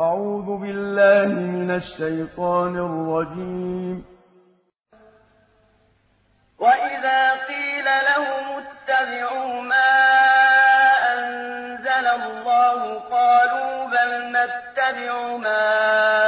أعوذ بالله من الشيطان الرجيم. وإذا قيل لهم اتبعوا ما أنزل الله قالوا بل نتبع ما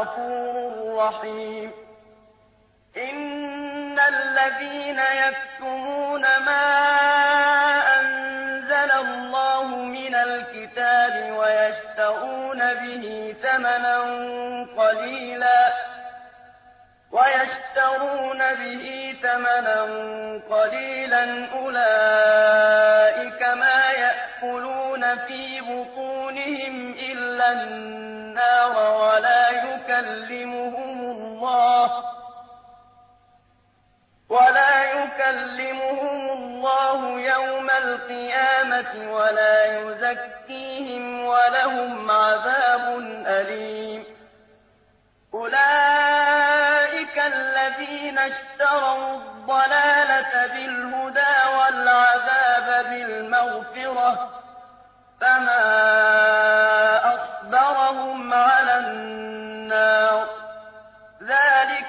غَفُورٌ رَّحِيمٌ إِنَّ الَّذِينَ يَكْتُمُونَ مَا أَنزَلَ اللَّهُ مِنَ الْكِتَابِ وَيَشْتَرُونَ بِهِ ثَمَنًا قَلِيلًا وَيَشْتَرُونَ بِهِ ثَمَنًا قَلِيلًا أُولَٰئِكَ مَا يَأْكُلُونَ فِي بُطُونِهِمْ إِلَّا النَّارَ وَلَا يُكَلِّمُهُمُ اللَّهُ يَوْمَ الْقِيَامَةِ وَلَا يُزَكِّيهِمْ وَلَهُمْ عَذَابٌ أَلِيمٌ. أُولَٰئِكَ الَّذِينَ اشْتَرَوُا الضَّلَالَةَ بِالْهُدَىٰ وَالْعَذَابَ بِالْمَغْفِرَةِ ۚ.